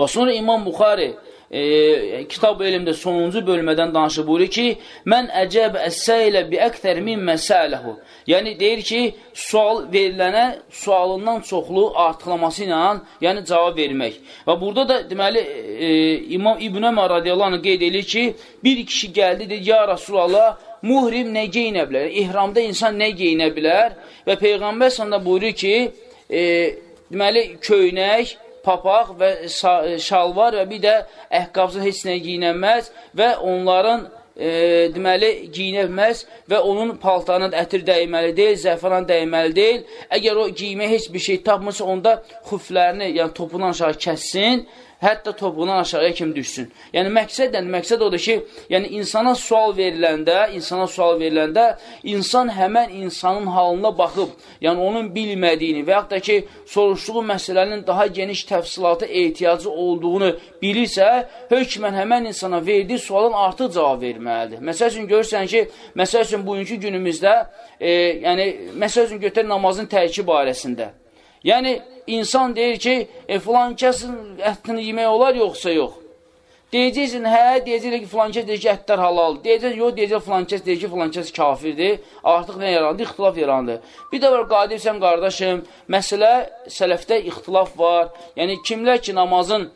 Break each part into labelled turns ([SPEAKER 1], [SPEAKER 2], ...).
[SPEAKER 1] Və sonra İmam Buxari e, kitab elmdə sonuncu bölmədən danışıb buyurur ki, mən əcəb əssəyilə bi əktər min məsələhu. Yəni, deyir ki, sual verilənə sualından çoxlu artıqlaması ilə, yəni cavab vermək. Və burada da, deməli, e, İmam İbn Ömər radiyallahu anh qeyd edir ki, bir kişi gəldi, dedi, ya Rasulallah, muhrim nə geyinə bilər? İhramda insan nə geyinə bilər? Və Peyğəmbər sanda buyurur ki, e, deməli, köynək, papaq və şalvar və bir də əhqabsız heç nə giyinənməz və onların e, deməli giyinilməz və onun paltarına ətir dəyməli deyil, zəfəran dəyməli deyil. Əgər o giymə heç bir şey tapmırsa, onda xuflərini, yəni topundan aşağı kəssin hətta topuğundan aşağıya kimi düşsün. Yəni, məqsəd nədir? Məqsəd odur ki, yəni insana sual veriləndə, insana sual veriləndə, insan həmən insanın halına baxıb, yəni onun bilmədiyini və yaxud da ki, soruşduğu məsələnin daha geniş təfsilata ehtiyacı olduğunu bilirsə, hökmən həmən insana verdiyi sualın artıq cavab verməlidir. Məsəl üçün, görürsən ki, məsəl üçün, bugünkü günümüzdə, e, yəni, məsəl üçün, götür namazın tərki barəsində. Yəni, insan deyir ki, e, filan kəsin ətini yemək olar, yoxsa yox. Deyəcəksin, hə, deyəcəklər ki, filan kəs deyir ki, ətlər halal. Deyəcək, yox, deyəcək, filan kəs deyir ki, filan kəs kafirdir. Artıq nə yarandı? İxtilaf yarandı. Bir də var, qadirsən, qardaşım, məsələ, sələfdə ixtilaf var. Yəni, kimlər ki, namazın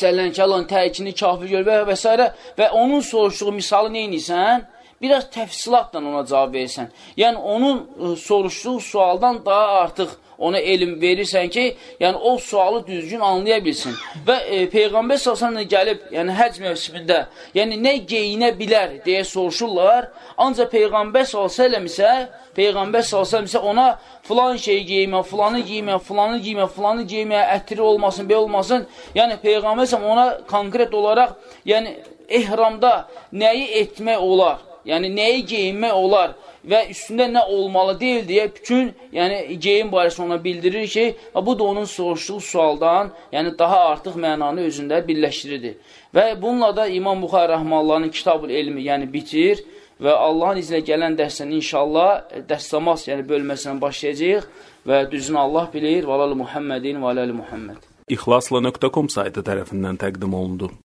[SPEAKER 1] səllənkalan, təkini, kafir gör və, və s. və onun soruşduğu misalı neyniysən? Biraz təfsilatla ona cavab versən. Yəni, onun e, soruşduğu sualdan daha artıq ona elm verirsən ki, yəni o sualı düzgün anlaya bilsin. Və e, Peyğəmbər salsanla gəlib, yəni həc mövsümündə, yəni nə geyinə bilər deyə soruşurlar, ancaq Peyğəmbər salsələm isə, Peyğəmbər salsələm isə ona filan şey giymə, filanı giymə, filanı giymə, filanı giymə, ətri olmasın, bey olmasın. Yəni Peyğəmbər salsələm ona konkret olaraq, yəni ehramda nəyi etmək olar, yəni nəyi geyinmək olar, və üstündə nə olmalı deyil deyə bütün yəni, geyim barəsində ona bildirir ki, bu da onun soruşduğu sualdan yəni, daha artıq mənanı özündə birləşdirirdi. Və bununla da İmam Buxar Rəhmallahın kitab elmi yəni, bitir və Allahın izlə gələn dərsdən inşallah dəstəmas yəni, bölməsindən başlayacaq və düzünü Allah bilir. Və aləli Muhammedin və aləli Muhammed.
[SPEAKER 2] İxlasla.com saytı tərəfindən təqdim olundu.